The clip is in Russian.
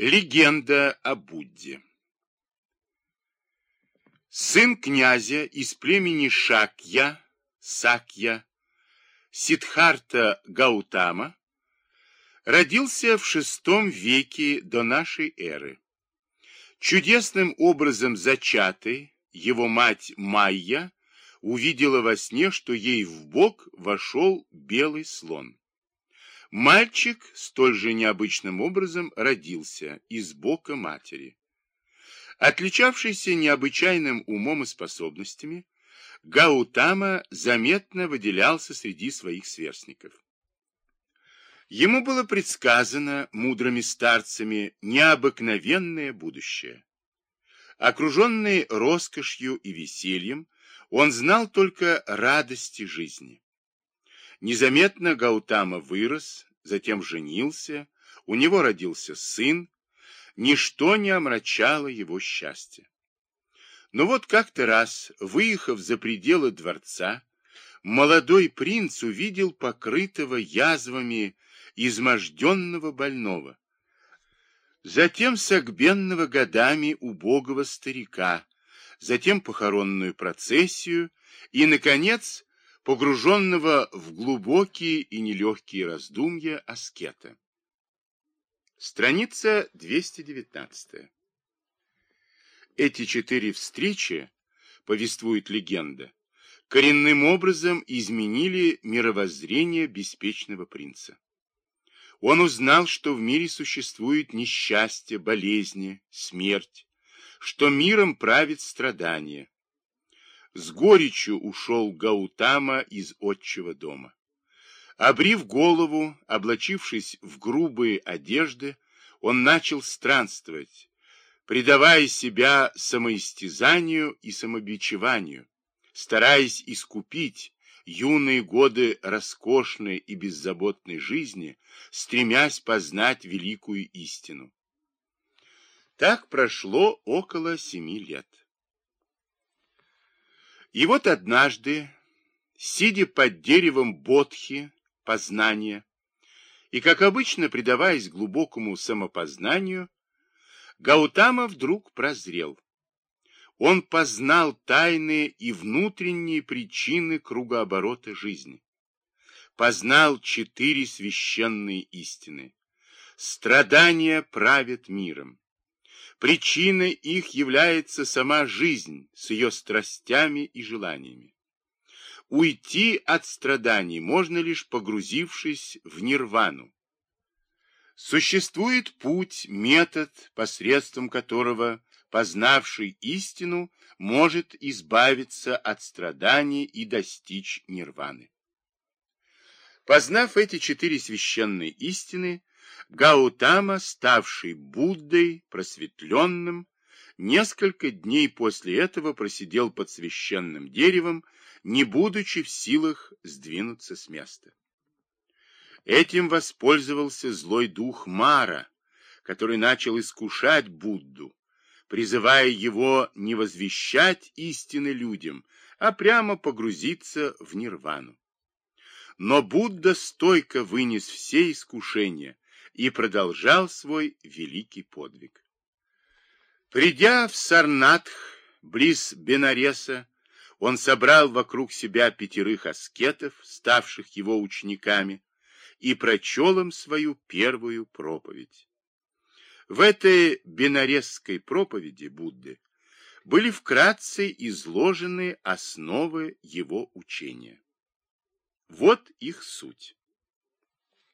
Легенда о Будде Сын князя из племени Шакья, Сакья, Сидхарта Гаутама, родился в шестом веке до нашей эры. Чудесным образом зачатый, его мать Майя увидела во сне, что ей в бок вошел белый слон. Мальчик столь же необычным образом родился из бока матери. Отличавшийся необычайным умом и способностями, Гаутама заметно выделялся среди своих сверстников. Ему было предсказано мудрыми старцами необыкновенное будущее. Окруженный роскошью и весельем, он знал только радости жизни. Незаметно Гаутама вырос, затем женился, у него родился сын, ничто не омрачало его счастье. Но вот как-то раз, выехав за пределы дворца, молодой принц увидел покрытого язвами изможденного больного, затем согбенного годами убогого старика, затем похоронную процессию и, наконец, погруженного в глубокие и нелегкие раздумья аскета. Страница 219. Эти четыре встречи, повествует легенда, коренным образом изменили мировоззрение беспечного принца. Он узнал, что в мире существует несчастье, болезни, смерть, что миром правит страдание, с горечью ушел Гаутама из отчего дома. Обрив голову, облачившись в грубые одежды, он начал странствовать, предавая себя самоистязанию и самобичеванию, стараясь искупить юные годы роскошной и беззаботной жизни, стремясь познать великую истину. Так прошло около семи лет. И вот однажды, сидя под деревом Бодхи, познания, и, как обычно, предаваясь глубокому самопознанию, Гаутама вдруг прозрел. Он познал тайные и внутренние причины кругооборота жизни. Познал четыре священные истины. Страдания правят миром. Причиной их является сама жизнь с ее страстями и желаниями. Уйти от страданий можно лишь погрузившись в нирвану. Существует путь, метод, посредством которого познавший истину может избавиться от страданий и достичь нирваны. Познав эти четыре священные истины, Гаутама, ставший Буддой, просветленным, несколько дней после этого просидел под священным деревом, не будучи в силах сдвинуться с места. Этим воспользовался злой дух Мара, который начал искушать Будду, призывая его не возвещать истины людям, а прямо погрузиться в нирвану. Но Будда стойко вынес все искушения и продолжал свой великий подвиг. Придя в Сарнатх, близ Бенареса, он собрал вокруг себя пятерых аскетов, ставших его учениками, и прочел им свою первую проповедь. В этой бенаресской проповеди Будды были вкратце изложены основы его учения. Вот их суть.